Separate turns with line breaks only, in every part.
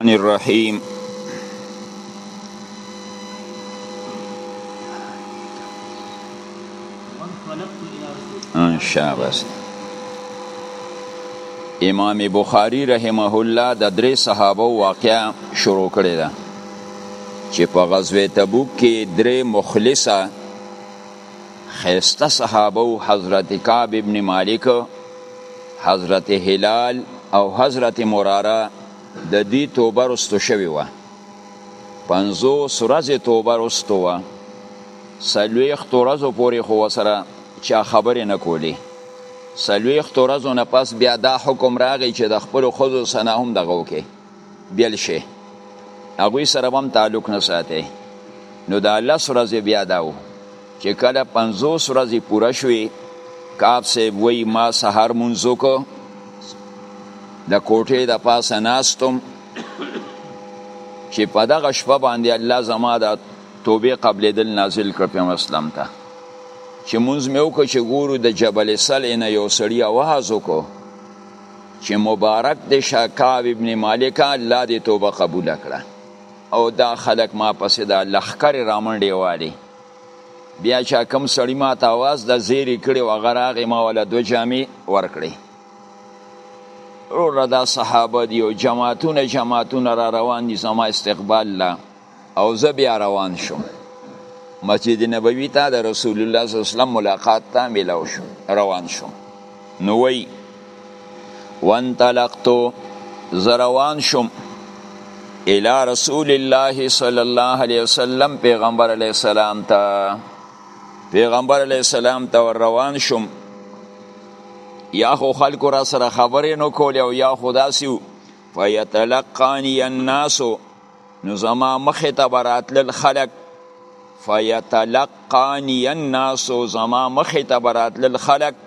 الرحمن الرحیم شاباس امام بخاری رحمه الله د درې صحابه واقعا شروع کړی ده چې په غزوه تبوک کې درې مخلصه خیسته صحابه حضرت کعب ابن مالک حضرت هلال او حضرت مراره د دوی توبه رستو شوی وه پنځوس ورځې توبه رستو وه څلوېښتو ورځو پورې خو ورسره چا خبرې نه کولې څلوېښتو ورځو نه پس بیا دا حکم راغی چې د خپلو ښځو سره هم دغه وکړي بیل شي هغوی سره هم تعلق نه ساتي نو دا لس ورځې بیا دا و چې کله پنځوس ورځې پوره شوې کاب صاحب وایي ما سهار مونځ وکړو د کوټې د پاسه ناستم چې په دغه شپه باندې الله زما د توبې قبلېدل نازل کړ پیغمبر اسلام ته چې مونځ مې وکړ چې ګورو د جبل سلې نه یو سړي اواز وکړو چې مبارک دې شه کعب ابن مالک الله دې توبه قبوله کړه او دا خلک ما پسې د لښکرې رامنډې والي بیا چې کوم سړی ما ته اواز د زیری کړی و هغه راغی ما وله دوه جامې ورکړې وروره دا صحابه دي او جماعتونه جماعتونه را روان دي زما استقبال له او زه بیا روان شوم مسجد نبوي ته د رسول الله صلی الله علیه وسلم ملاقات ته ملاو شو روان شوم نو وی وانطلقتو زروان شم الى رسول الله صلی الله علیه وسلم پیغمبر علیه السلام ته پیغمبر علیه السلام ته ور روان شم یا خو خلکو را سره خبرې نو کولې او یا خو داسې فیتلقانی الناس نو زما مخې ته به راتلل خلک فیتلقانی الناس زما مخې ته به راتلل خلک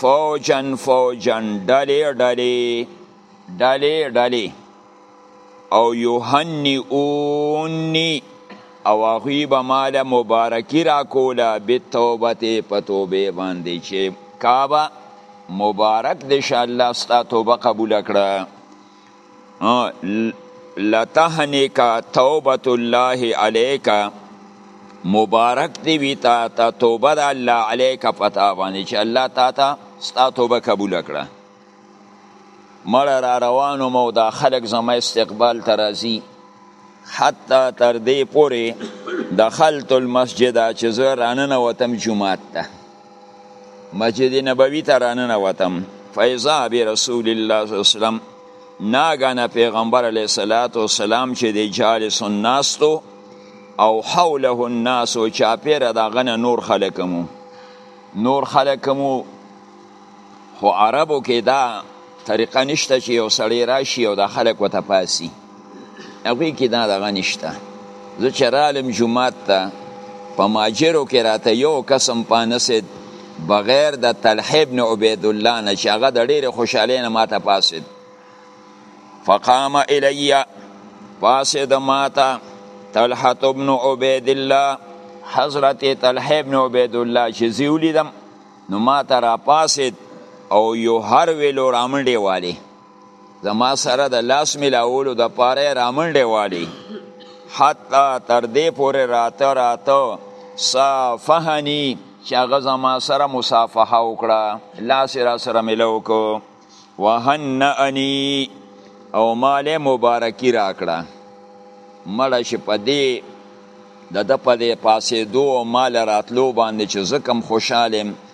فوجن فوجن ډلې ډلې ډلې ډلې او یوهنی اونی او هغوی به ماله مبارکي راکوله بتوبتې په توبې باندې چې کعبه مبارک دی شه الله ستا توبه قبول کړه لتهنیک توبت الله علیک مبارک دی وی تا ته توبه د الله علیک پتا باندې چې الله تا ته ستا توبه قبول کړه مړ را روانو مو دا خلق زما استقبال ترازی حتی تر دې پورې دخلت المسجد چې زه راننه وتم جمعات ته مسجد نبوي ته راننه وتم فیضا بی رسول الله صلی الله علیه وسلم ناګانه پیغمبر علیه الصلاۃ والسلام چې د جالس الناس تو او حوله الناس او چاپیره دا غنه نور خلکمو نور خلکمو خو عربو کې دا طریقه نشته چې یو سړی راشي او دا خلک وته پاسي هغوی کې دا دغه نشته زه چې رالم جومات ته په ماجرو کې راته یو قسم پانسید بغیر د طلحه ابن عبید الله نه چې هغه د ډېرې خوشحالۍ نه ماته پاسید فقام الی پاسید ماته طلحه ابن عبید الله حضرت طلحه ابن عبید الله چې زی ولیدم نو ماته را پاسید او یو هر ویلو رامنډې والی زما سره د لاس ملاولو د پاره رامنډه والی حتی تر دې پورې راته راته صافهنی چې هغه زما سره مصافحه وکړه لاس را سره ملو کو وهنئنی او مال مبارکی راکړه مړ شي په دې د د په دې پاسې دوه مال راتلو باندې چې زکم خوشاله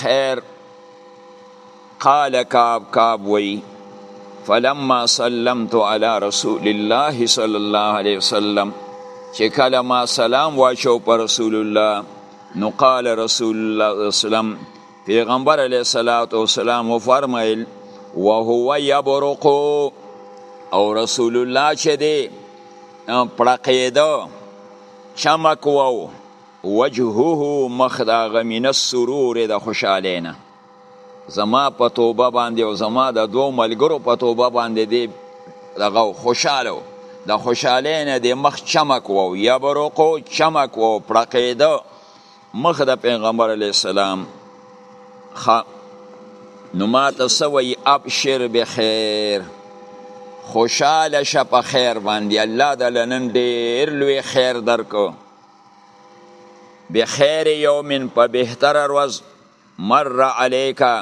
خیر قال کعب کعب وی فلما سلمت على رسول الله صلی الله علیه وسلم چې کله ما سلام واچو پر رسول الله نو قال رسول الله اسلام پیغمبر علیه الصلاۃ والسلام فرمایل وهو يبرق او رسول الله چې دی پړقېده چمک وو وجهه مخ د هغه من السرور د خوشحالۍ نه زما په توبه باندې او زما د دوو ملګرو په توبه باندې دی دغه خوشاله و د خوشحالۍ نه د مخ چمک و یا برقو چمک و پړقېده مخ د پیغمبر علیه السلام خ نو ما ته سوی ابشر بخیر خوشاله شه په خیر باندې الله د لنن ډېر لوی خیر درکو بخیر یوم په بهتر ورځ مر علیکا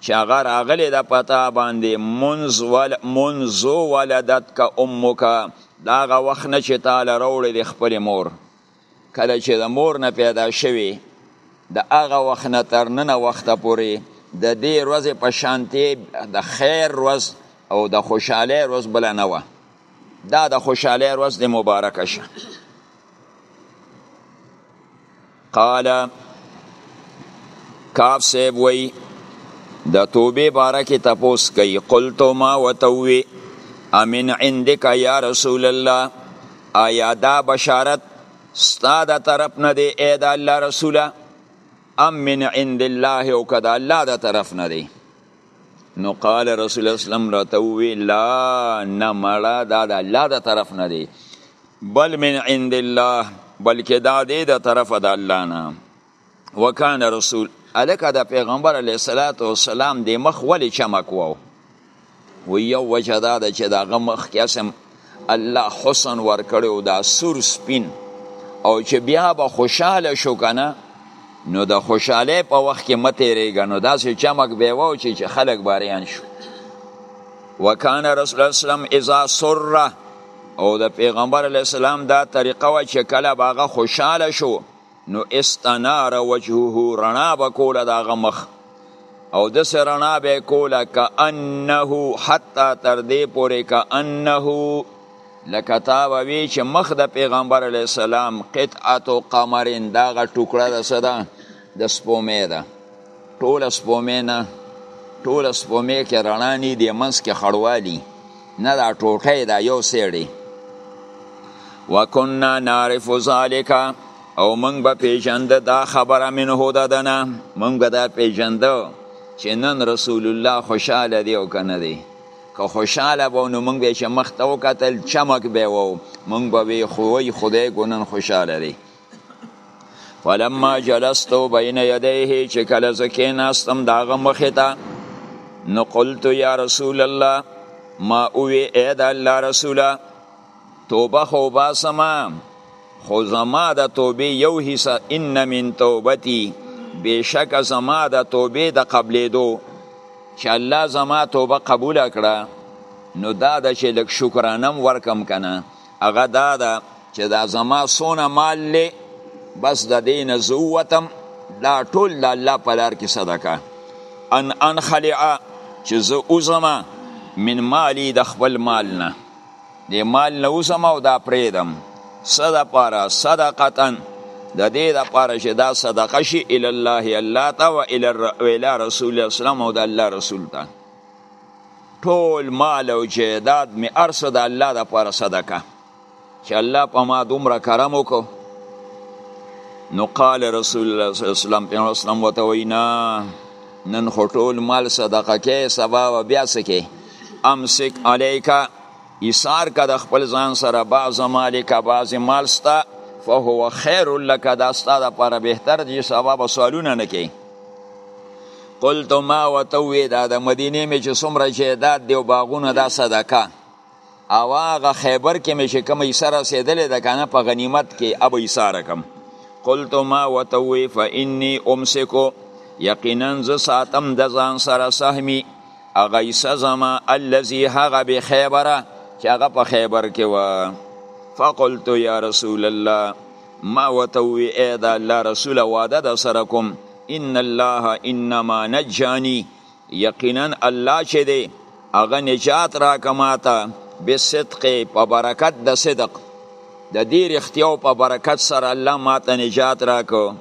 چې هغه راغلی د پتا باندې منز ول منزو ولدت کا امک دا غ وخت نه چې تعالی راوړې د خپل مور کله چې د مور نه پیدا شوی د هغه وخت نه تر نن وخت پورې د دې روز په شانتي د خیر روز او د خوشاله روز بل نه و دا د خوشاله روز د مبارک شه قال کاف صاحب وی د توبه باره کې تپوس کوي قلت ما وتوي امن عندك يا رسول الله آیا دا بشارت ستا د طرف نه دی اې د الله رسوله ام من عند الله او کدا الله د طرف نه دی نو قال رسول الله اسلام راته وی لا نه مړه دا د الله د طرف نه دی بل من عند الله بلکې دا دی د طرف د الله نه وکان رسول الکه د پیغمبر علیه الصلاۃ والسلام د مخ ولې چمک وو و یو وجه دا ده چې دغه مخ کې اسم الله حسن ورکړي او دا سور سپین او چې بیا به خوشاله شو کنه نو د خوشاله په وخت کې مته ریګا نو داسې چمک به و چې خلک باریان شو وکانه رسول الله اسلام اذا سره او د پیغمبر علی السلام دا طریقه و چې کله باغه خوشاله شو نو استنار وجهه رڼا به کوله د هغه مخ او داسې رڼا به یې کوله کانه حتی تر دې پورې کانه لکه تا به وی چې مخ د پیغمبر علیه السلام قطعه قمرین دغه ټوکړه د څه ده د سپومې ده ټوله سپومې نه ټوله سپومې کې رڼا نه دی منس کې خړوالی نه دا ټوټه دا یو سیړی وکنا نعرف ذالک او موږ به پیژند دا خبره منه ددنه موږ به دا پیژند چې نن رسول الله خوشاله دی او کنه دی که خوشاله وو نو موږ به چې مخ ته وکتل چمک به وو موږ به وی خوی خدای ګونن خوشاله دی فلما جلستو بین یدیه چې کله زه کېناستم د هغه مخې ته نو قلت یا رسول الله ما اوې ای د الله رسوله توبه خو باسما خو زما د توبې یو حصه ان من توبتي بېشکه زما د توبې د قبلېدو چې الله زما توبه قبوله کړه نو دا د چې لږ شکرانم ورکم کنه هغه دا ده چې دا زما سونه مال لی بس د دې نه زه ووتم دا ټول د الله په لار کې صدقه ان انخلعه چې زه وځمه من مالی د خپل مال نه د مال نه وځم او دا پرېږدم څه دپاره صدقتا د دې دپاره چې دا صدقه شي الی الله الله ته و الی رسول الله اسلام او د الله رسول ته ټول مال او جیداد می ارسه د الله د پاره صدقه چې الله په ما دومره کرم وکړو نو قال رسول الله صلی الله علیه وسلم پیغمبر اسلام وته وینا نن خو ټول مال صدقه کې سبا و بیا سکه امسک علیکا ایثار کا د خپل ځان سره بعض مالک بعض مال ستا فهو خیر لک دا ستا د لپاره بهتر دی سبا به سوالونه نه کوي قلت ما وتوی دا د مدینه می چې څومره جیدات دی او باغونه دا صدقه او هغه خیبر کې می چې کوم ایسه رسېدلې ده کنه په غنیمت کې ابه ایسه رقم قلت ما وتوی فإني امسکو یقینا ز ساتم د ځان سره سهمی هغه ایسه زما الذي هغه به خیبره چې هغه په خیبر کې و فقلت یا رسول الله ما ورته ووی ای د الله رسوله وعده درسره کوم ان الله انما نجانی یقینا الله چې دی هغه نجات راکه ماته بصدق په برکت د صدق د دې رښتیاو په برکت سره الله ماته نجات راکه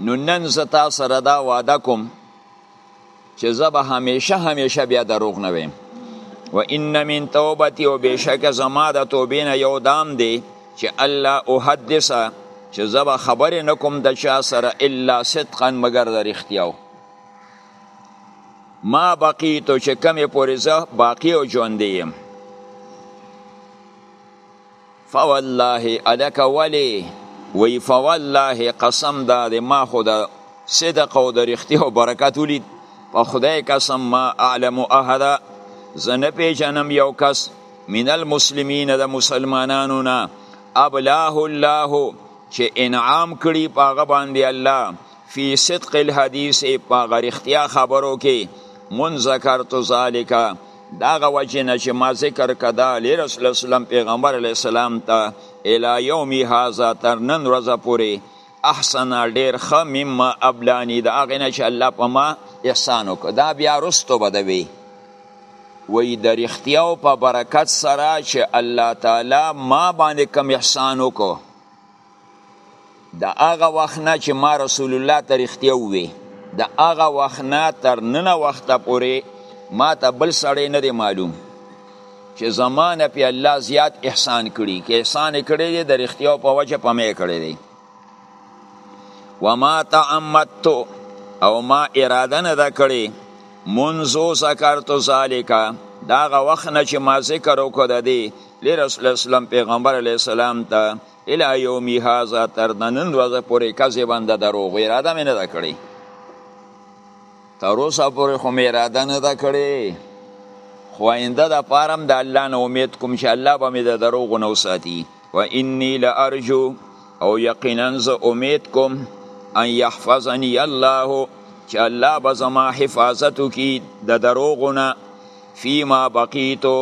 نو نن زه تا سره دا وعده کوم چې زه به همیشه همیشه بیا دروغ نه ویم و ان من توبتی او بشک زما د توبې نه یو دام دی چې الله احدثه چې زه به خبرې نه کوم د چا سره الا صدقا مګر د رښتیاو ما بقیتو چې کمې پورې زه باقی او ژوندی یم فوالله الک ولی وی فوالله قسم دا د ما خو د صدق او د رښتیا او برکت ولید په خدای قسم ما اعلم احد زنه پیژنم یو کس من المسلمین د مسلمانانو نه ابلاه الله چې انعام کړي پاغه باندې الله فی صدق الحدیث پاغه رښتیا خبرو کې من ذکرت ذالک داغه وجه نه چې ما ذکر کدا علی رسول اسلام پیغمبر علی السلام ته الی یوم هاذا تر نن ورځ پورې احسن ډیر خ مما ابلانی دا هغه نه چې الله په ما احسان وکړ دا بیا رستو بدوي وی د رښتیاو په برکت سره چې الله تعالی ما باندې کم احسان وکړ د هغه وخت نه چې ما رسول الله ته رښتیا ووې د هغه وخت نه تر نن وخته پورې ما ته بل سړی نه دی معلوم چې زمانه په الله زیات احسان کړي کې احسان کړي دی د رښتیا په وجه په مې کړي دی وما تعمدت او ما اراده نه ده کړې منذ ذکرت ذالک دا غ وخت نه چې ما ذکر وکړ دی لرسول اسلام پیغمبر علی السلام ته الی یومی هاذا تر د نن ورځې پورې کذبا د دروغ اراده مې نه ده کړې تر اوسه پورې خو مې اراده نه ده کړې خو آینده د پاره هم د الله نه امید کوم چې الله به مې د دروغو نه وساتي و انی لارجو او یقینا زه امید کوم ان یحفظنی الله چې الله به زما حفاظت وکړي د دروغو نه فیما بقیتو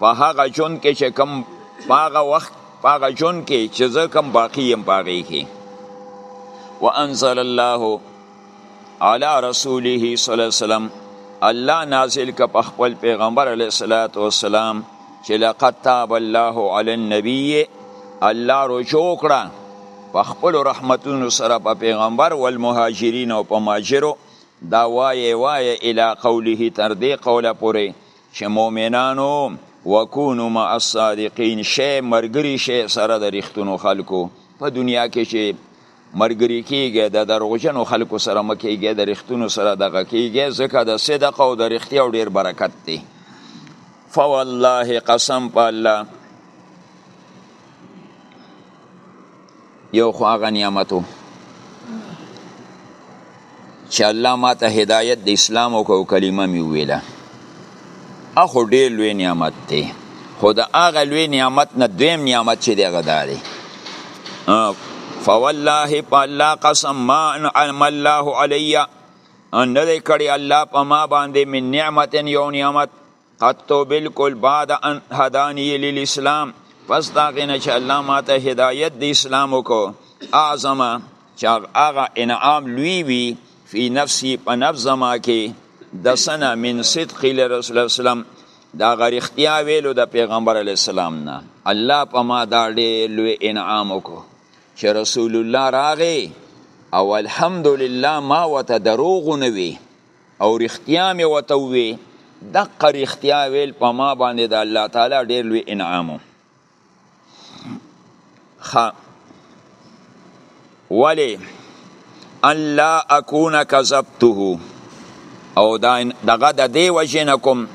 په هغه جون کې چې کم په هغه وخت په هغه جون کې چې زه کم باقی یم په هغې کې وانزل الله علی رسوله صلی الله علیه وسلم الله نازل که په خپل پیغمبر علیه الصلاۃ والسلام چې لقد تاب الله علی النبی الله رجوع کړه په خپل رحمتونو سره په پیغمبر او المهاجرین او په ماجرو دا وایه وایه الی قوله تر دې قوله پورې چې مؤمنانو وکونو مع الصادقین شی مرګری شی سره د رښتونو خلکو په دنیا کې چې مرګری کیږي د دروغجنو خلکو سره مکیږي د رښتونو سره دغه کیږي ځکه د صدق او د رښتیا او ډیر برکت دی فوالله قسم په الله یو خو هغه نعمتو چې الله ما ته هدایت د اسلام او کو کلمه می ویله اخو ډیر لوی نعمت دی خو د هغه لوی نعمت نه دویم نعمت چې دی غداري فوالله فالله قسم ما انعم الله علی ان دې کړي الله په ما باندې من نعمت یو نعمت قطو بالکل بعد ان هدانی للاسلام پس دا غینه چې الله ماته هدایت د اسلام وکړو اعظم چې هغه انعام لوی وي فی نفسی په نفس زما کې د سنه من صدق لرسول الله اسلام دا غریختیا ویلو د پیغمبر علی السلام نه الله په ما دا ډېر لوی انعام وکړو چې رسول الله راغی او الحمدلله ما وته دروغ نه وی او رښتیا مې ورته ووې دقه رښتیا ویل په ما باندې د الله تعالی ډېر لوی انعام و ښه ولې ان لا اکون کذبته او دا دغه د دې وجې نه کوم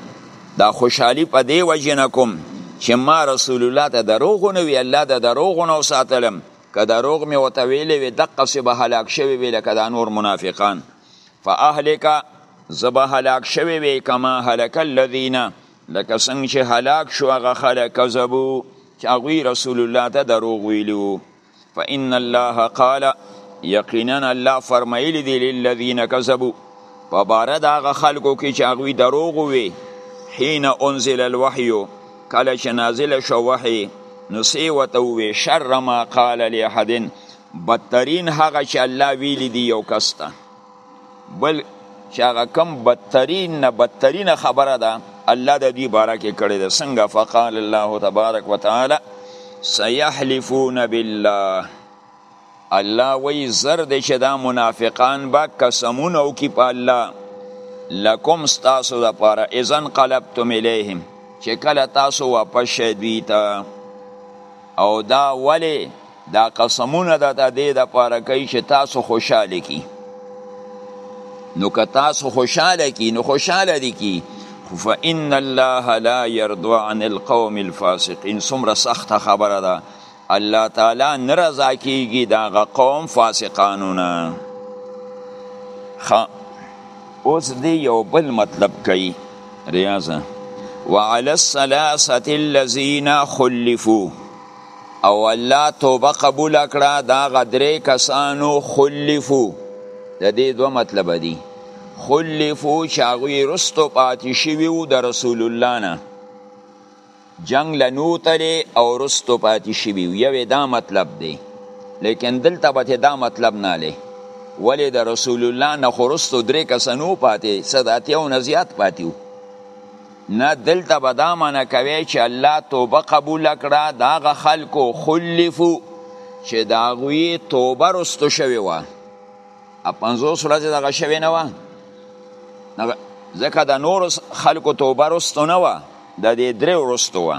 دا خوشحالي په دې وجې نه کوم چې ما رسول الله ته دروغ ونه وي الله د دروغ نه وساتلم که دروغ مې ورته ویلی وي دقسې به هلاک شوی وي لکه دا نور منافقان فاهلک زب هلاک شوی وی کما هلک الذین لکه څنګه چې هلاک شو هغه خلک کذبو چې هغه رسول الله ته دروغ ویلو فإن الله قال یقینا الله فرمایلی دی للذین کذبوا په بار د هغه خلکو کې چې هغه دروغ وی حين انزل الوحي کله چې نازل شو وحي نو سی وته وی شر ما قال لاحد بدترین هغه چې الله ویلی دی یو کس ته بل چې هغه کم بدترین نه بدترین خبره ده الله د دوی باره کې کړې ده څنګه فقال الله تبارک وتعالی سيحلفون بالله الله وی زر دې چې دا منافقان به قسمونه وکړي په الله لکم ستاسو د پاره اذن قلبتم الیهم چې کله تاسو واپس شئ دوی ته او دا ولی دا قسمونه د دې لپاره کوي چې تاسو خوشاله کی نو که تاسو خوشاله کی نو خوشاله دي کی فإن الله لا يرضى عن القوم الفاسقين څومره سخته خبره ده الله تعالی نه رضا کیږي دا قوم فاسقانو نه اوس دی یو بل مطلب کوي ریاضه وعلى الثلاثه الذين خلفوا او الله توبه قبول کړه دا غدرې کسانو خلفو د دې دوه مطلب دي خلفو چاغوی رستو پاتې شوی وو د رسول الله نه جنگ لنوتلی او رستو پاتې شوی یو دا مطلب دی لیکن دلته به دا مطلب نه لې ولې د رسول الله نه خرستو درې کسنو پاتې صداتیو نه زیات پاتیو نه دلته به دا معنی کوي چې الله توبه قبول کړه دا غ خلکو خلفو چې دا غوی توبه رستو شوی و ا 50 ورځې دغه شوی نه و ځکه د نور خلکو توبه رستو نه و د دې درې ورستو و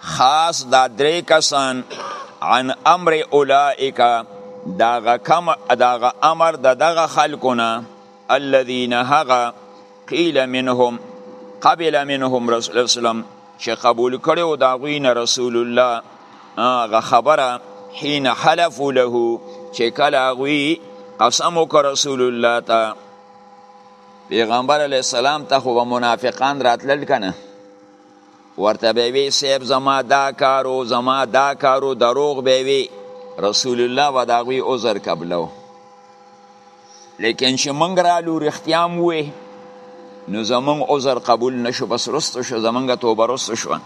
خاص دا درې کسان عن امر اولائک داغه کم داغه امر د دغه خلقونه الذين هغه قيل منهم قبل منهم رسول الله سلام چې قبول کړو دا غوینه رسول الله هغه خبره حين حلف له چې کله غوی قسم وک رسول الله ته پیغمبر علی السلام ته خو منافقان راتلل کنه ورته به وی صاحب زما دا کارو زما دا کارو دروغ به وی رسول الله و دا غوی عذر قبلو لیکن چې مونږ را لو رښتیام وې نو زمونږ عذر قبول نشو بس رستو شو زمونږ توبه رستو شو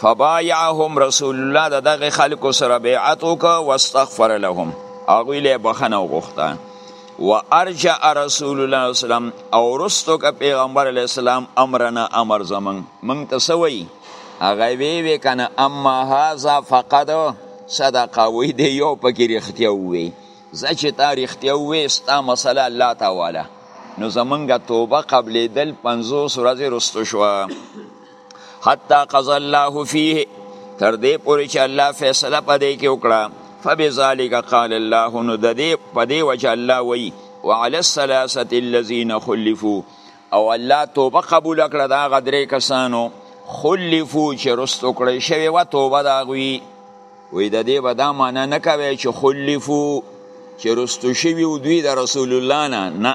فبايعهم رسول الله د دغه خلکو سره بیعت وکړ واستغفر لهم هغوی له بخنه وغوښته و ارجع رسول الله اسلام او رستو که پیغمبر علی السلام امرنا امر زمن من تسوی هغه وی وی کنه اما هاذا فقد صدقه وی دی یو پکې رښتیا وی زه چې تا رښتیا وی ستا مسله الله تعالی نو زمونږه توبه قبلې دل 50 ورځې رستو شو حتی قضا الله فيه تر دې پورې چې الله فیصله پدې کې وکړه فبذلک قال الله نو د دې په دې وجه الله وی وعلى الثلاثه الذين خلفوا او الله توبه قبول کړه دا غدرې کسانو خلفو چې رستو کړی شوی و توبه دا غوي وې د دې به دا معنا نه کوي چې خلفو چې رستو شوی او دوی د رسول الله نه نه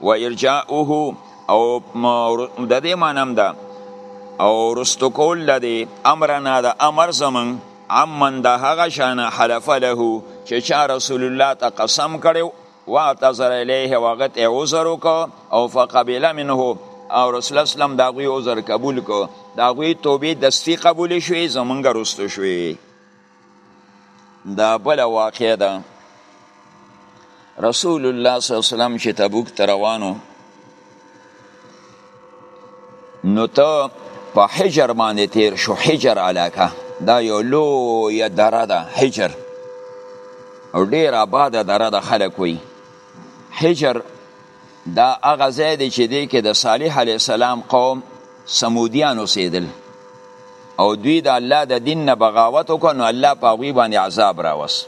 و ارجاؤه او د دې مانم ده او رستو کول د دې امرنا د امر زمون عمن د هغه شان حلف له چې چا رسول الله ته قسم کړو واعتذر الیه وغت عذر وکړه او فقبل منه او رسول الله سلام دا غوی عذر قبول کو دا غوی توبه دستی قبول شوی زمونږ رستو شوی دا بل واقع ده رسول الله صلی الله علیه وسلم چې تبوک ته روانو نو ته په حجر باندې تیر شو حجر علاقه دا یو لوی دره ده حجر او ډیر آباده دره ده خلک وي حجر دا هغه ځای دی چې دی کې د صالح علیه السلام قوم سمودیان اوسېدل او دوی د الله د دین نه بغاوت وکړ نو الله په هغوی باندې عذاب راوست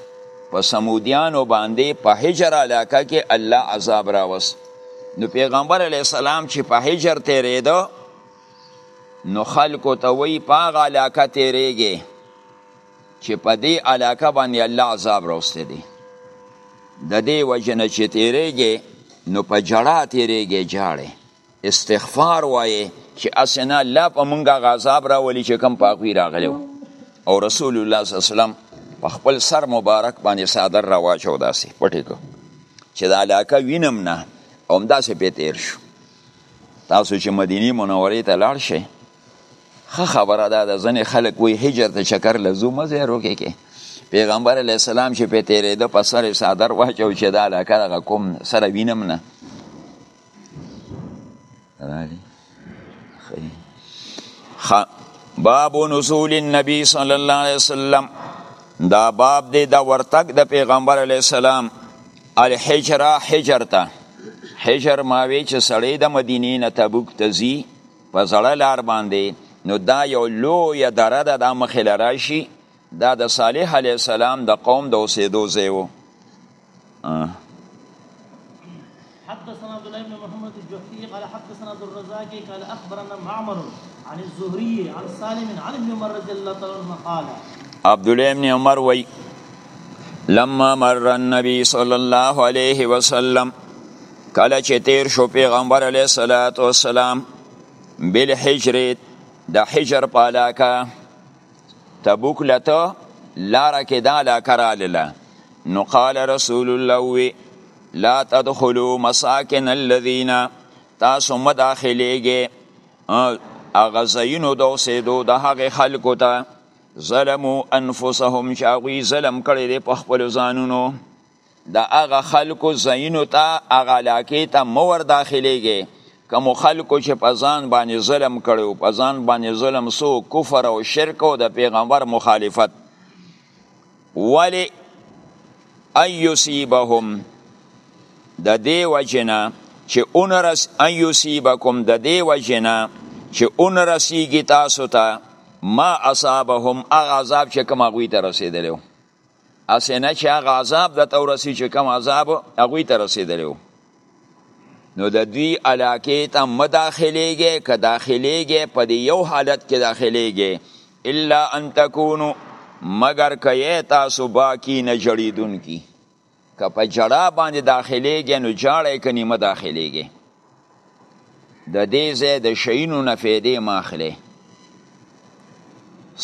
په سمودیانو باندې په حجر علاقه کې الله عذاب راوست نو پیغمبر علیه السلام چې په حجر تېرېده نو خلکو ته وایي په هغه علاقه تېرېږي چې په دې علاقه باندې الله عذاب راوسته دی د دې وجنه چې تیریږي نو په جړه تیریږي جاړه استغفار وایي چې اسنه الله په مونږه غذاب راولي چې کم پاکوي راغلو او رسول الله صلی الله علیه وسلم په خپل سر مبارک باندې صادر راواچو داسې پټې کو چې د علاقه وینم نه همداسې پې تیر شو تاسو چې مدینه منورې ته لاړ شئ خه خبره ده د ځنې خلک وی هجر ته چکر لزو مزه روکې کې پیغمبر علی السلام چې په تیرې د په سر صادر واچو چې دا علاقه دغه کوم سره وینم نه باب نزول النبی صلی الله علیه وسلم دا باب دی دا ورتک د پیغمبر علی السلام الحجره حجر ته حجر ماوی چې سړی د مدینې نه تبوک ته ځي په زړه لار باندې نو دا یو لوی دره ده دا مخې لراشي دا د صالح علی السلام د قوم د اوسېدو ځای وو
حدثنا عبد الله بن محمد الجحفي قال حدثنا عبد الرزاق قال اخبرنا معمر عن الزهري عن سالم عن ابن عمر رضي الله تعالى عنه قال
عبد الله بن عمر وي لما مر النبي صلى الله عليه وسلم کله چې تیر شو پیغمبر علیه الصلاۃ والسلام بل حجر د حجر په علاقه تبوک لته لار کې دا علاقه رااله نو قال رسول الله وی لا تدخلوا مساکن الذين تاسو مداخليږي اغه زینو د اوسېدو د هغه خلکو ته ظلمو انفسهم چې هغوی ظلم کړی دی په خپلو ځانونو د هغه خلکو ځایونو ته هغه علاقې ته مه ور داخلیږئ کومو خلکو چې په ځان باندې ظلم کړی او په ځان باندې ظلم سو کفر او شرک او د پیغمبر مخالفت ولی ایوسیبهم د دې وجنه چې اون رس ایوسیبکم د دې وجنه چې اون رسیږي تاسو ته ما اصابهم هغه عذاب چې کوم هغوی ته رسېدلی هسې نه چې هغه عذاب درته ورسي چې کوم عذاب هغوی ته رسېدلی و نو د دوی علاقې ته مه داخلېږئ که داخلېږئ په دې یو حالت کې داخلېږئ الا ان تکونو مګر که یې تاسو باقي نه جړېدونکي که په جړا باندې داخليږي نو جاړه کې نیمه داخليږي د دې ځای د شینو نه فیدې ماخلي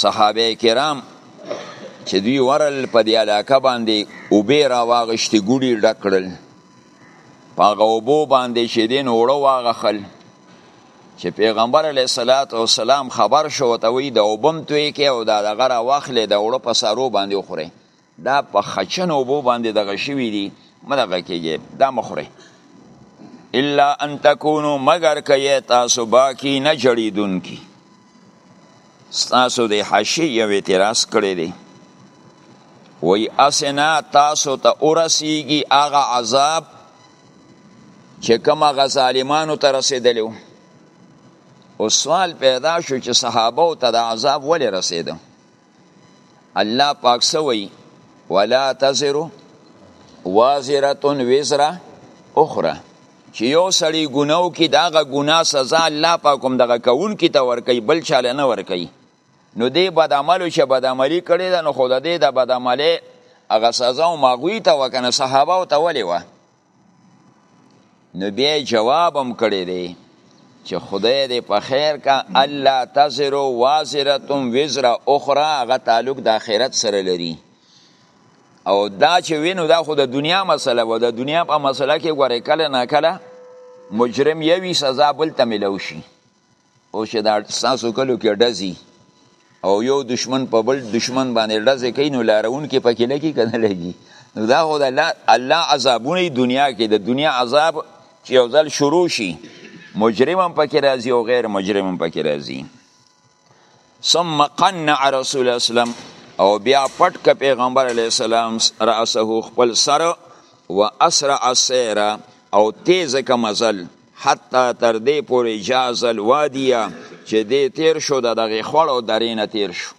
صحابه کرام چې دوی ورل په دې علاقه باندې او به را واغشتي ګوډي ډکړل پاغه اوبو باندې چې دین اوړه واغخل چې پیغمبر علی صلوات و سلام خبر شو ته وی د وبم توی کې او دا دغه را واخلې د وړو په سارو باندې خوره دا په خچن اوبو باندې دغه شوي دي مدغه کېږي دا مخوره الا ان تکونو مگر که یې تاسو باقي نه جړېدونکي ستاسو د حاشي یو اعتراض کړی دی وی اسنا تاسو ته تا ورسیږي هغه عذاب چې کوم هغه ظالمانو ته رسېدلی و او سوال پیدا شو چې صحابه ته د عذاب ولې رسېده الله پاک سوی ولا تزرو وازرتون وزرا اخرى چې یو سړی ګناو کې داغه ګنا سزا الله پاک هم دغه کون کې ته ور کوي بل چاله نه ور کوي نو دې بد عملو چې بد عملی کړی دا نو خود دې د بد عملی هغه سزا او ماغوی ته وکنه صحابه او ته ولې وه نو بیا جواب هم کړی دی چې خدای دې په خیر کا الله تزر وازرتم وزر اخرى هغه تعلق د آخرت سره لري او دا چې وینو دا خو د دنیا مسله و د دنیا په مسله کې غوړې کله نه کله مجرم یوي سزا بل ته ملو شي او چې دا ستاسو کلو کې ډزي او یو دشمن په بل دشمن باندې ډزې کوي نو لارون کې پکې لګي که نه لګي نو دا خو د الله عذابونه دنیا کې د دنیا عذاب چې یو ځل شروع شي مجرم هم پکې راځي او غیر مجرم هم پکې راځي ثم قنع رسول الله اسلام او بیا پټ ک پیغمبر علی السلام راسه خپل سر و اسرع السیر او تیز ک مزل حتی تر دې پورې جاز الوادیه چې دې تیر شو د دغه خړو درینه تیر شو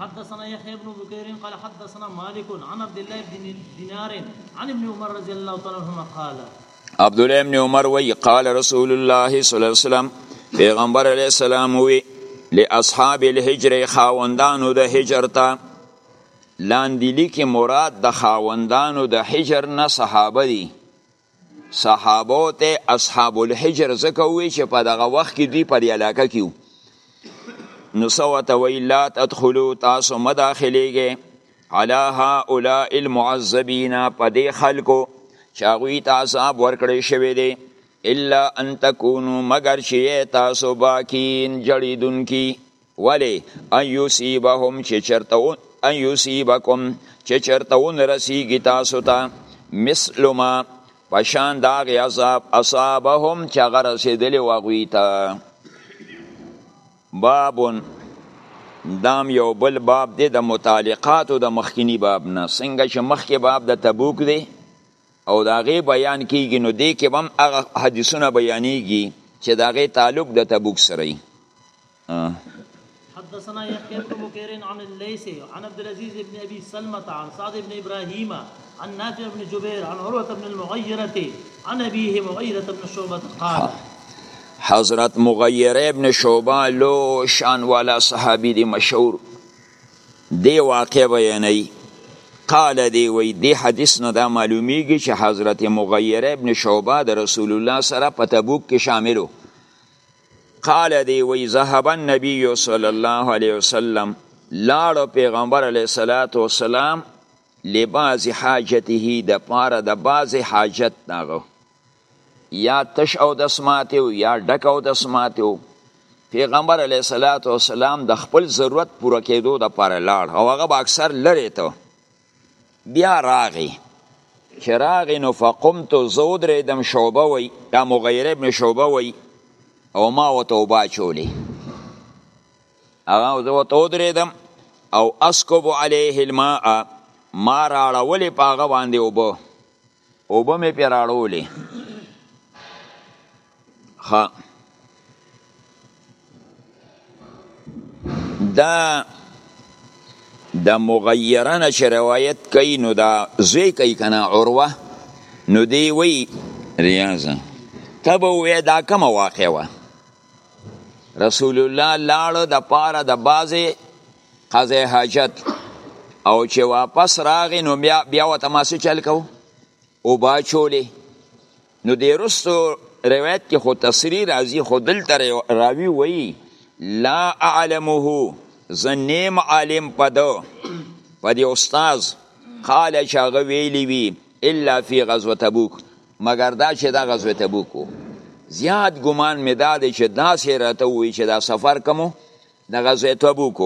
حدثنا يحيى بن بكير قال حدثنا مالك عن عبد الله بن دينار عن ابن عمر رضي الله تعالى عنهما قال
عبد الله بن عمر وی قال رسول الله صلی الله علیه وسلم پیغمبر علیه السلام وی لاصحاب الهجر خاوندانو د هجر ته لاندې لیکي مراد د خاوندانو د هجر نه صحابه دي صحابو ته اصحاب الحجر زکه وی چې په دغه وخت کې دوی پر علاقه کیو نو سوته وی لا تدخلوا تاسو مداخليږي على هؤلاء المعذبين پدې خلکو چاغوی تاسو ورکړې شوی دی الا ان تکونو مگر چې تاسو باکین جړیدونکي ولی ان یصیبهم چې چرته ان یصیبکم چې چرته ون رسیږي تاسو ته مثل ما پشان دا غي عذاب اصابهم چې غره سیدلی واغوی ته بابون دام یو بل باب دی د متعلقاتو د مخکینی باب نه څنګه چې مخکې باب د تبوک دی او دا غي بیان کیږي نو دې کې هم هغه حدیثونه بیانېږي چې دا غي تعلق د تبوک سره وي
حدثنا يحيى بن بكير عن الليث عن عبد العزيز بن ابي سلمة عن سعد بن ابراهيم عن نافع بن جبير عن عروة بن المغيرة عن ابيه مغيرة بن شعبة قال
حضرت مغيرة بن شعبة لو شان والا صحابي دي مشهور دی واقع بیانوي قال دی وی دی حدیث نه دا معلومیږي چې حضرت مغیره ابن شعبه د رسول الله سره په تبوک کې شاملو قال دی وی ذهب النبي صلی الله علیه وسلم لاړ پیغمبر علیه الصلاۃ والسلام لباز حاجته د پاره د باز حاجت داغه یا تش او دسماتی او یا ډک او دسماتی او پیغمبر علیه الصلاۃ والسلام د خپل ضرورت پوره کېدو د پر لاړ او هغه به اکثر لری ته بیا راغی چې راغی نو فقمت زود ریدم شعبه وی دا مغیر ابن شعبه وی او ما وته وبا چولی هغه زه وته ودرېدم او اسکب علیه الماء ما راړولې په هغه باندې اوبه اوبه مې پې راړولې خا دا د مغیرنه چې روایت کوي نو دا زوی کوي که نه عروه نو دی وی ریاضه ته به ووایې دا کومه واقع وه رسول الله لاړو د پاره د بعضې قضای حاجت او چې واپس راغی نو بیا بیا وته ما څه چل کو او با چولې نو د رستو روایت کې خو تصریح راځي خو دلته راوي وایي لا اعلمه زنیم عالم پدو پدې استاد قال چې هغه ویلی وی الا فی غزوه تبوک مګر دا چې دا غزوه تبوک زیاد ګمان مې دا دی چې داسې راته وی چې دا سفر کوم د غزوه تبوک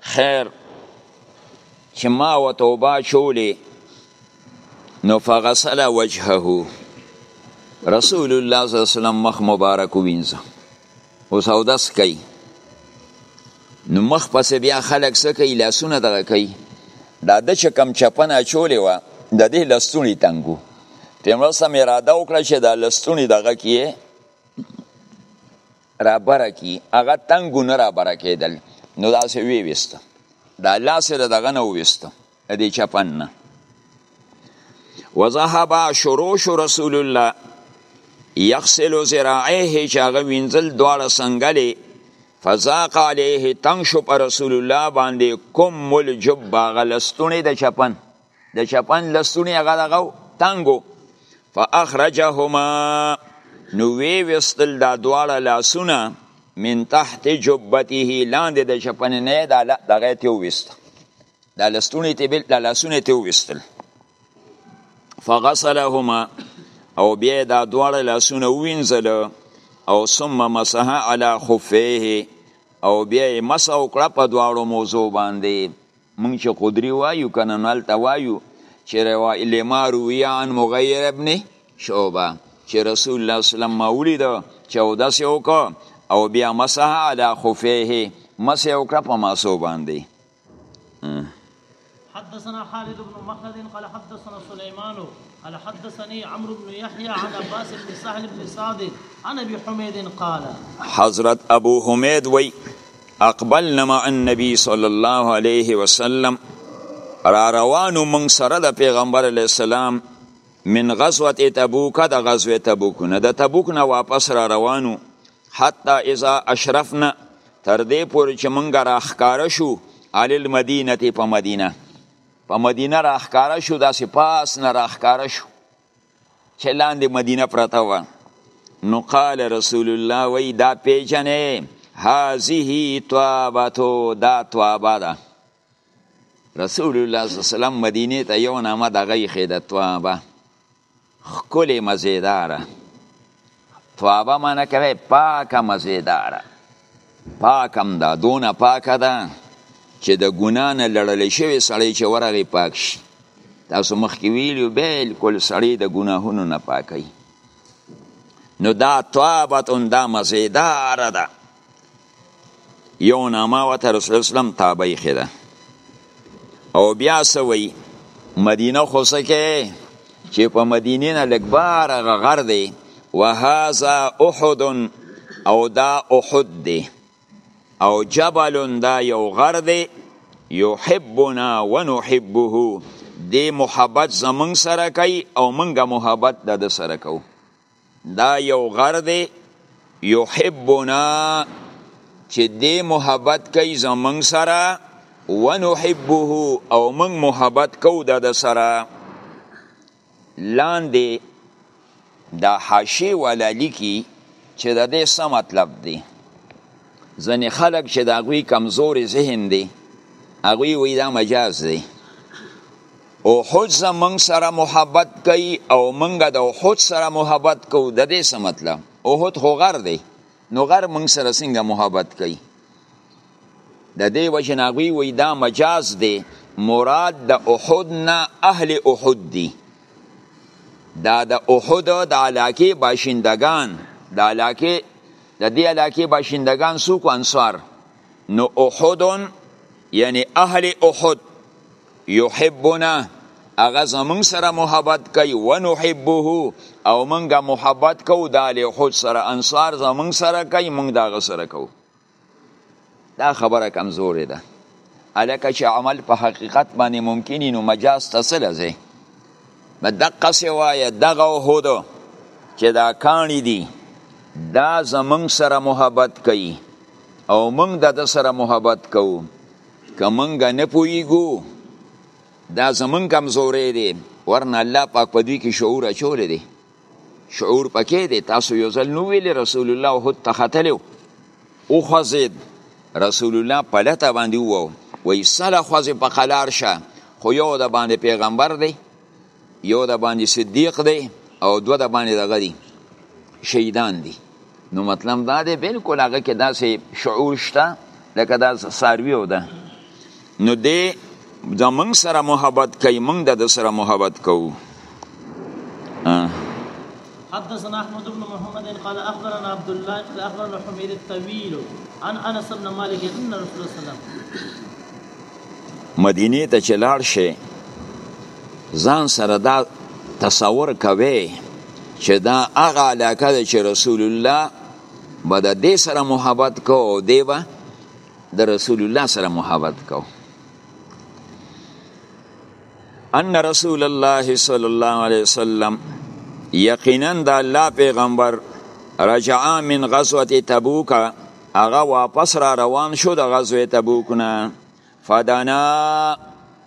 خیر چې ما و توبه چولې نو فغسل وجهه رسول الله صلی الله علیه وسلم مخ مبارک وینځه او سودس کوي نو مخ پس بیا خلک څه کوي لاسونه دغه کوي دا د چې کم چپنه چولې وه د دې لستونی تنګو پیغمبر سم اراده وکړه چې دا لستونی دغه کیه را بره کی هغه تنګو نه را بره کېدل نو داسې وی وست دا لاس د دغه نه وست د دې چپن نه وذهب شروش رسول الله یغسل ذراعیه چې هغه وینځل دواړه څنګلې فزاق علیه تنگ شو پر رسول الله باندې کوم مل جب باغ لستونې د چپن د چپن لستونی هغه دغه تنګو فاخرجهما نو وی وستل دا دواړه لاسونه من تحت جبته لاندې د چپن نه دا دغه ته وست دا لستونی ته بل لاسونه ته وستل فغسلهما او بیا دا دواړه لاسونه وینځل او ثم مسح على خفيه او بیا یې مسه وکړه په دواړو موضوع باندې مونږ چې قدری وایو کنه نو هلته وایو چې روا لما رویه عن مغیر ابن شعبه چې رسول الله سلام ما ولید چې اودس یې وکړ او بیا مسح علی خفیه مسح یې وکړه په ماسو باندې
حدثنا خالد بن مخلد قال حدثنا سليمان قال حدثني عمرو بن يحيى عن عباس بن سهل بن سعد عن ابي حميد قال
حضرت ابو حميد وي اقبلنا مع النبي صلی الله علیه وسلم را روانو من سره د پیغمبر علی السلام من غزوه تبوک د غزوه تبوک نه د تبوک نه واپس را روانو حتی اذا اشرفنا تر دې پورې چې مونږ را ښکاره شو علی المدینه په مدینه په مدینه را ښکاره شو داسې پاس نه را ښکاره شو چې لاندې مدینه پرته وه نو قال رسول الله وی دا پیجنې هذه توابتو دا توابه ده رسول الله صلی الله علیه وسلم مدینه ته یو نامه دغه خې د توابه خکل مزیداره توابه معنی کوي پاکه مزیداره پاکم ده دونه پاکه ده چې د ګنا نه لړل شوی سړی چې ورغی پاک شي تاسو مخکې ویلو بالکل سړی د ګناهونو نه پاکي نو دا توابتون دا مزیداره ده یو نامه وته رسول اسلام تابعی خده او بیا سوی مدینه خو سکه چې په مدینه نه لګبار غغر دی وهذا احد او دا احد دی او جبل دا یو غر دی یحبنا ونحبه دی محبت زمون سره کوي او مونږه محبت د سره کوو دا یو غر دی یحبنا چې دې محبت کوي زمونږ سره ونحبه او موږ محبت کوو د ده سره لاندې دا حاشیې والا لیکي چې د دې څه مطلب دی ځنې خلک چې د هغوی کمزوري ذهن دی هغوی وایي دا مجاز دی احد زمونږ سره محبت کوي او مونږ د احد سره محبت کوو د دې څه مطلب احد خو غر دی نو غر مونږ سره څنګه محبت کوي د دې وجه نه هغوی وایي دا مجاز دی مراد د احد نه اهل احد دی دا د احد د علاقې باشندگان د علاقې د دې علاقې باشندگان څوک انصار نو احدون یعنی اهل احد یحبنا هغه زمونږ سره محبت کوي ونحبه او مونږه محبت کوو د اهل احد سره انصار زمونږ سره کوي مونږ دغه سره کوو دا خبره کمزورې ده الکه چې عمل په حقیقت باندې ممکنی نو مجاز ته څه لځي نو دقه سی وایه دغه هودو چې دا کانی دي دا زمونږ سره محبت کوي او مونږ د ده سره محبت کوو که مونږ نه پوهیږو دا زمونږ کمزورې دی ورنه الله پاک په دوی کې شعور اچولی دی شعور پکې دی تاسو یو ځل نو ویلې رسول الله احد ته ختلو او خوځید رسول الله په لته باندې وو وای سله خوځې په قلار شه خو یو د باندې پیغمبر دی یو د باندې صدیق دی او دو د باندې دغه دی شهیدان دي نو مطلب دا دی بالکل هغه کې داسې شعور شته لکه دا ساروی او ده نو دی زمونږ سره محبت کوي مونږ د سره محبت کوو
حدثنا احمد بن محمد قال اخبرنا عبد الله قال اخبرنا حميد الطويل عن انس بن مالك ان رسول الله صلى الله عليه وسلم
مدینه ته چلاړ شي ځان سره دا تصور کوي چې دا هغه علاقه ده چې رسول الله به د دې سره محبت کو او دی به د رسول الله سره محبت کو ان رسول الله صلی الله علیه وسلم یقینا د الله پیغمبر رجعا من غزوه تبوک هغه واپس را روان شو د غزوه تبوک نه فدنا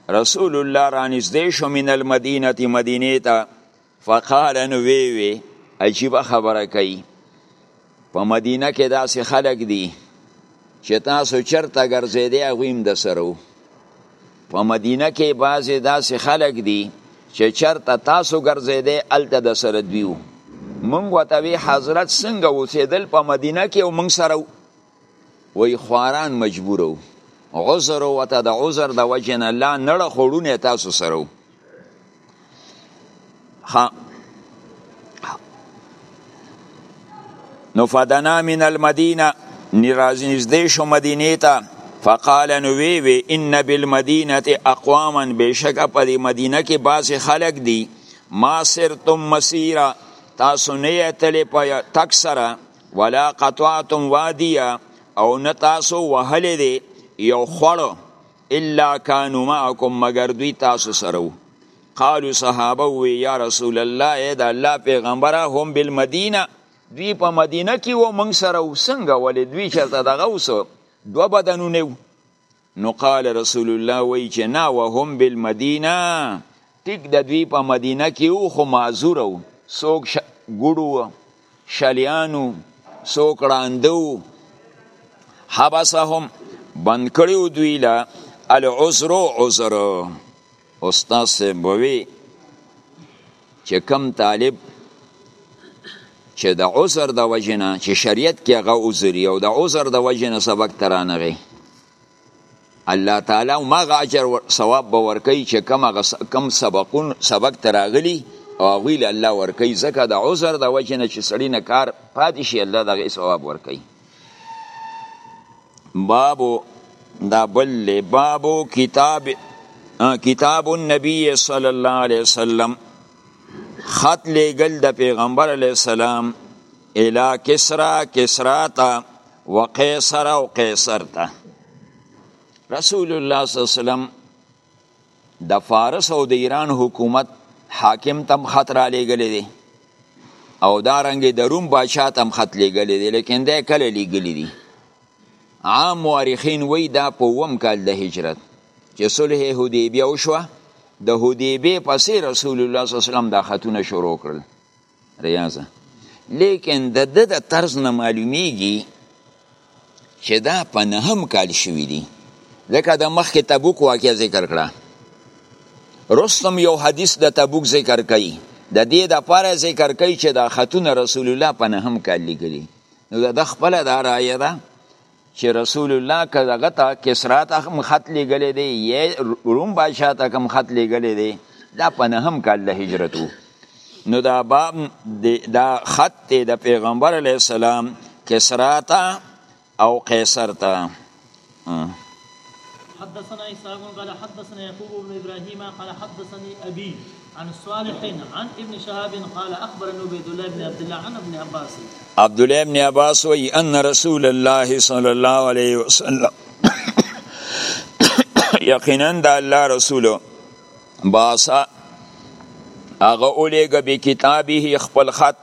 رسول الله را نږدې شو من المدینه مدینه ته فقال نو وی وی عجیب خبره کوي په مدینه کې داسې خلک دي چې تاسو چرته ګرځې دی هغوی هم د سره په مدینه کې بعضې داسې خلک دي چې چرته تاسو ګرځې دی هلته د سره دوی مونږ ورته وی حضرت څنګه اوسېدل په مدینه کې او مونږ سره وای خواران مجبور وو عذر وته د عذر د وجه نه لا نړه خوړونه تاسو سره وو نو فدنا من المدینه نراز نزدې شو مدینه ته فقال نو وی وی ان بالمدینه اقواما بشک په دې مدینه کې باز خلق دي ما سرتم مسیرا تاسو نه تلې په تک سره ولا قطعتم وادیا او نه تاسو وهلې دی یو خړو الا کانوا معکم مگر دوی تاسو سره وو قالو صحابه وی یا رسول الله اے دا الله پیغمبره هم بالمدینه دوی په مدینه کې و موږ سره وسنګ ولې دوی چې دغه وسو دو بدنونه نو قال رسول الله وی چې نا وهم بالمدینه ټیک د دوی په مدینه کې وو خو معذور وو څوک ش... ګوډو وو شلیانو څوک ړانده وو حبسهم بند کړیو دوی له العذر عذر استاد صاحب به وی چې کم طالب چې د عذر د وجنه چې شریعت کې هغه عذر او د عذر د وجنه سبق ترانغي الله تعالی ما اجر ثواب به ورکي چې کم کم سبقون سبق تراغلي او غویل الله ورکي زکه د عذر د وجنه چې سړی نه کار پاتې شي الله دغه ثواب ورکي بابو دا بل دی بابو کتاب کتاب النبی صلی الله علیه وسلم خط لېګل د پیغمبر علیه السلام الی کسرا کسرا تا و قیصر او قیصر تا رسول الله صلی الله علیه وسلم د فارس او د ایران حکومت حاکم تم خط را لېږلی دی او دا رنګ د روم بادشاه تم خط لېږلی دی لیکن دا کله لېږلی دی عام مورخین وی دا په وم کال د هجرت چې صلح حدیبیه وشوه د حدیبیه پسې رسول الله صلی الله علیه وسلم دا خطونه شروع کړل ریاضه لیکن د د د طرز نه معلومیږي چې دا په نهم کال شوی دی ځکه د مخکې تبوک واقعه ذکر کړه رستم یو حدیث د تبوک ذکر کوي د دې د پاره ذکر کوي چې دا خطونه رسول الله په نهم کال لیکلي نو د خپل دا رایه ده چې رسول الله که دغه ته کسرا ته هم خط لېږلی دی یا روم بادشاه ته هم خط لېږلی دی دا په نهم کال د هجرت و نو دا باب دا خط دی د پیغمبر علیه السلام کسرا ته او قیصر ته
حدثنا اسحاق قال حدثنا يعقوب بن ابراهيم قال حدثني ابي عن صالح عن ابن شهاب قال اخبرني عبيد الله بن عبد الله عن ابن عباس
عبد الله بن عباس وی ان رسول الله صلی الله علیه وسلم یقینا د الله رسول باسا هغه اولیګه به کتابه خپل خط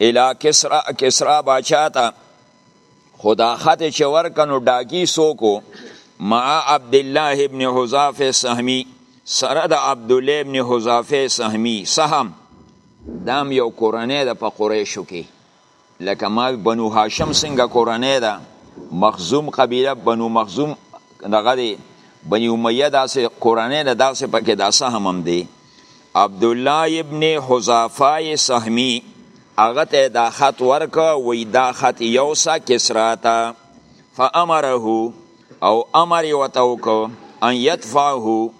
الی کسرا کسرا باچا ته خو دا خط چې ورکه نو ډاکی څوک و مع عبدالله ابن حذافه سهمي سره د عبدالله ابن حذافه سهمي سهم دام یو کورنۍ ده په قریشو کې لکه ما بنو هاشم څنګه کورنۍ ده مخزوم قبیله بنو مخزوم دغه دی بني امیه داسې کورنۍ ده داسې پکې دا سهم هم دی عبدالله ابن حذافه سهمی هغه ته دا خط ورک وی دا خط یوسا کسرا ته فامره او امر وته وک ان يدفعه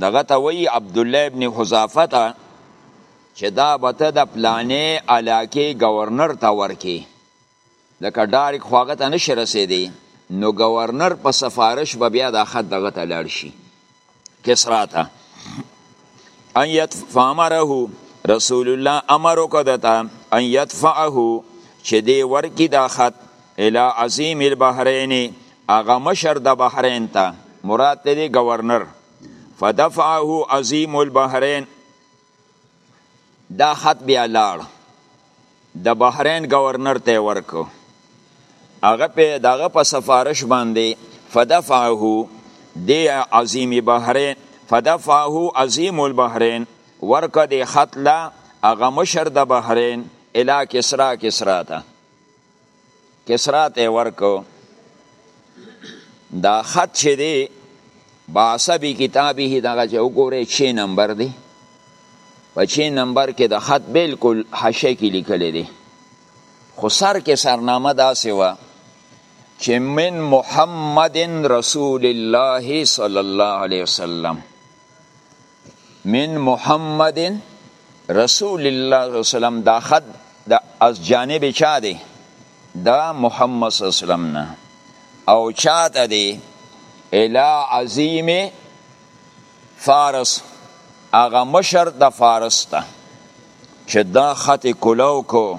دغه ته وی عبد الله ابن حذافه ته چې دا بته د پلانې علاقه گورنر ته ورکی لکه ډایرک خو هغه ته نشي رسیدي نو گورنر په سفارش به بیا دا خط دغه ته لاړ شي کسرا ته ان يدفع امره رسول الله امر وکړه ان يدفعه چې دی ورکی دا خط الى عظیم البحرین هغه مشر د بحرین ته مراد دی گورنر فدفعه عظیم البحرین دا خط بیا لاړ د بحرین گورنر ته ورکو هغه په دغه په سفارش باندې فدفعه دی عظیم بحرین فدفعه عظیم البحرین ورکه دی خط لا هغه مشر د بحرین الا کسرا کسرا ته کسرا ته ورکو دا خط چې دی باسبی کتابه دغه چې وګوره چی نمبر دی په چی نمبر کې د خط بالکل حاشیه کې لیکل دی خو سر کې سرنامه داسې وه چې من محمد رسول الله صلی الله علیه وسلم من محمد رسول الله صلی الله علیه وسلم دا خط د از جانب چا دی دا محمد صلی الله علیه وسلم نه او چاته دی الی عظیم فارس هغه مشر د فارس ته چې دا خط کولو کو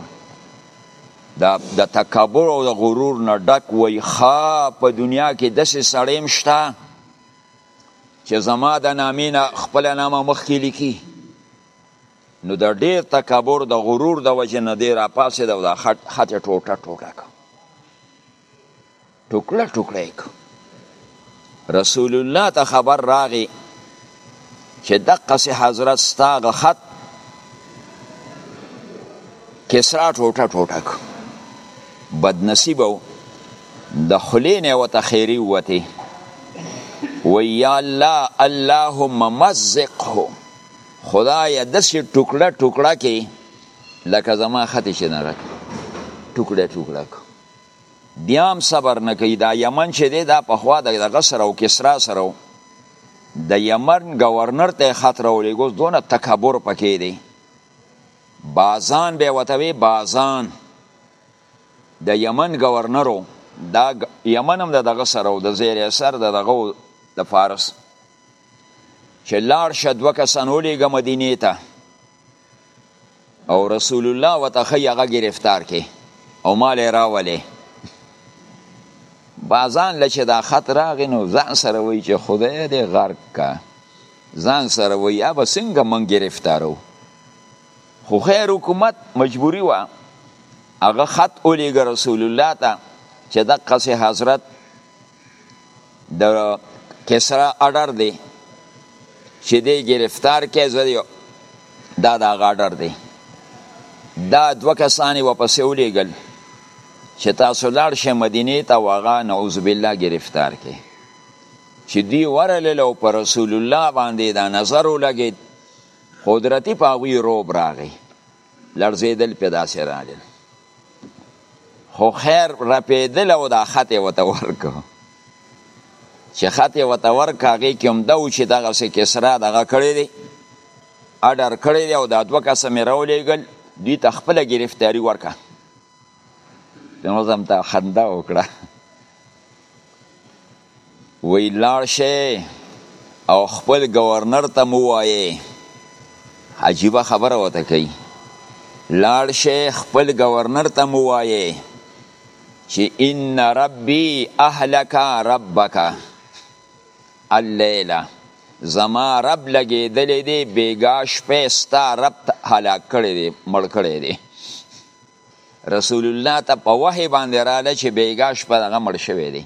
دا د تکبر او د غرور نه ډک وای خا په دنیا کې داسې سړیم شته چې زما د نامې نه خپل نامه مخکې لیکي نو د ډیر تکبر د غرور د وجه نه دی راپاسې د دا خط خط ټوټه ټوټه کړ ټوکړه ټوکړه یې کړ رسول الله ته خبر راغی چې دقسې حضرت ستا هغه خط کسرا ټوټه ټوټه کړ بدنصیبه و د خولې نه ورته خیرې ووتې وایي یا الله اللهم مزقه خدایه داسې ټوکړه ټوکړه کې لکه زما خطې چې نه راکړي ټوکړه ټوکړه کو بیا هم صبر نه کوي دا یمن چې دی دا پخوا د دغه سره او کسرا سره د یمن گورنر ته خط راولېږو دونه تکبر پکې دی بازان به ورته وي بازان د یمن ګورنرو دا یمن هم د دغه سره او د زیر اثر د دغه د فارس چې لاړ شه دوه کسان ولیږه مدینې ته او رسول الله ورته ښه هغه ګرفتار کې او مال یې راولې بازان له چې دا خط راغی نو ځان سره وایي چې خدای دې غرق که ځان سره وایي به څنګه موږ ګرفتارو خو خیر حکومت مجبوری وه هغه خط ولیږه رسول الله ته چې دقسې حضرت د کسرا اډر دی چې دی گرفتار کې زه دا د هغه اډر دی دا دوه کسان یې ورپسې ولیږل چې تاسو لاړ شئ مدینې ته او هغه نعوذ بالله ګرفتار کې چې دوی ورلل او په رسول الله باندې دا نظر ولګېد قدرتی په هغوی روب راغی لړزیدل په داسې راغل خو خیر رپیدل او دا خط یې ورته ورکړ چې خط یې ورته ورکړ هغې کې همدا و چې دغسې کسرا دغه کړی دی اډر کړی دی او دا دوه کسه مې راولېږل دوی ته خپله ګرفتاري ورکړه نظم ته خنده وکړه وی لاړ شی او خپل ګورنر ته مو وایه عجیبه خبره وته کوي لاړ شی خپل ګورنر ته مو وایه چې ان ربي اهلک ربک الليله زما رب لګېدلې دی بیګا شپه ستا رب هلاک کړی دی مړ کړی دی رسول الله ته په وحی باندې رااله چې بیګا شپه دغه مړ شوی دی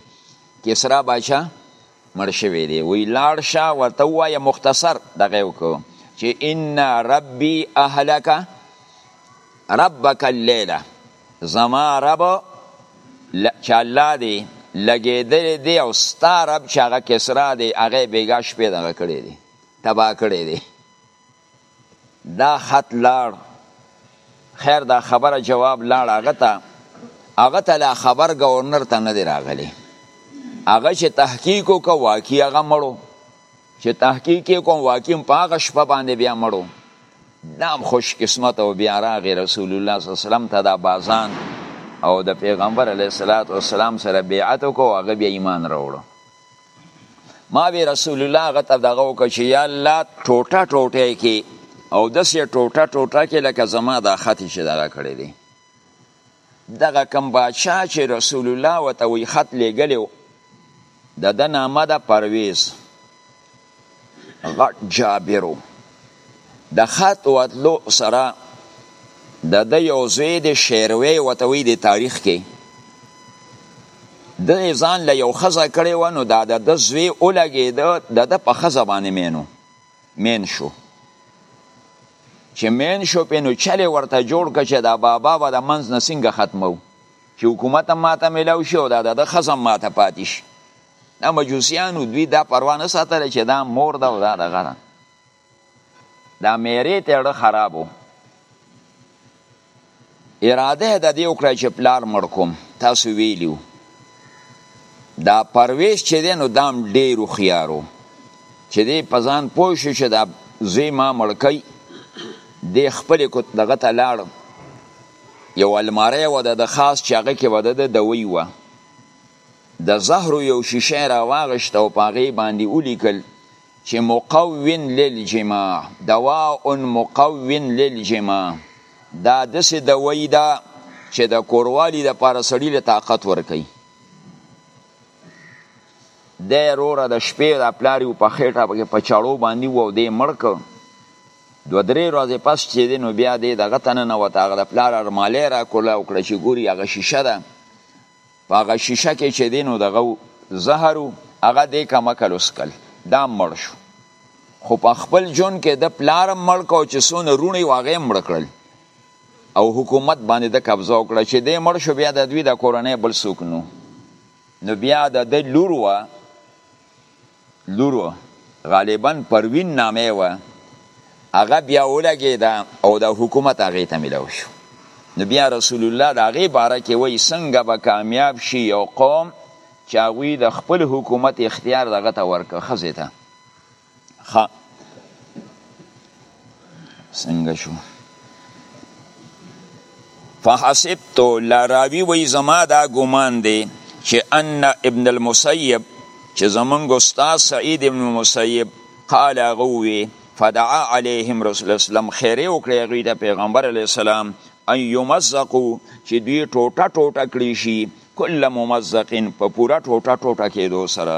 کسرا باچا مړ شوی دی وی لاړ شه ورته وایه مختصر دغه وکړو چې ان ربي اهلک ربک الليله زما رب چې الله دی لګېدل دی او ستا رب چې هغه کسرا دی هغه بیګا شپې دغه کړی دی تبا کړی دی دا خط لاړ خیر دا خبره جواب لاړ هغه ته هغه ته لا خبر گورنر ته نه دی راغلی هغه چې تحقیق وکړ واقعي هغه مړو چې تحقیق یې کوم واقعي په هغه شپه باندې بیا مړو دا هم خوش قسمت او بیا راغی رسول الله صلی الله علیه وسلم ته دا بازان او د پیغمبر علیه السلام سره بیعت وکړو هغه بیا ایمان راوړو ما به رسول الله غته دغه وک چې یا الله ټوټه ټوټه کې او د سه ټوټه ټوټه کې لکه زما د خط چې دغه کړی دی دغه کم بادشاہ چې رسول الله وته وی خط لګلو د د نامه د پرویز غټ جابر و د خط وتلو سره د د یو زوی د شیروی وتوی د تاریخ کې د ځان له یو خزه کړی و نو دا د د زوی اولګېده د د په خزه باندې مینو مین شو چې مین شو په نو چلې ورته جوړ کړ چې دا بابا به د منځ نه څنګه ختمو چې حکومت هم ماته میلاو شي او دا د خزم ماته پاتې شي دا مجوسیانو دوی دا پروا نه ساتله چې دا مور ده او دا دغه ده دا میرې ته ډېر خراب و اراده یې د دې وکړه چې پلار مړ کوم تاسو ویلي وو دا پرویش چې دی نو دا هم ډېر هوښیار و چې دی په ځان پوه شو چې دا زوی ما مړ کوي دی خپلې دغه ته لاړ یو الماری وه د خاص چې هغه کې وه د دوی وه د زهرو یو شیشه راواغشت او په هغې باندې ولیکل چې مقوین للجماع دواء مقوین للجماع دا داسې دوایي ده چې د کوروالي دپاره سړي له طاقت ورکوي دی وروره د شپې د پلار یو په خېټه پکې په چاړو باندې و او دی مړ کړ دوه درې ورځې پس چې دی نو بیا دی دغه ته ننوت هغه د پلار ارمالۍ راکوله او کړه چې ګوري هغه شیشه ده په هغه شیشه کې چې دینو دغه زهر هغه دې کمکل وسکل دا مړ شو خو په خپل جون کې د پلارم مړ کو چې سونه رونی واغې مړ کړل او حکومت باندې د قبضه وکړه چې دې مړ شو بیا د دوی د کورنۍ بل څوک نو نو بیا د د لور وا لور وه غالبا پروین نامه یې وه هغه بیا ولګېده او دا حکومت هغې ته ملاو شو نو بیا رسول الله د هغې باره کې وایي څنګه به کامیاب شي یو قوم چې هغوی د خپل حکومت اختیار دغه ته ورکړه ښځې ته څنګه شو فحسبت لاراوی وی زما دا ګمان دی چې ان ابن المسیب چې زمونږ استاد سعید ابن المسیب قال غوی فدعا علیهم رسول الله سلام خیر او کړی غوی د پیغمبر علی السلام ان یمزقو چې دوی ټوټه ټوټه کړی شي کله ممزقین په پورا ټوټه ټوټه کېدو سره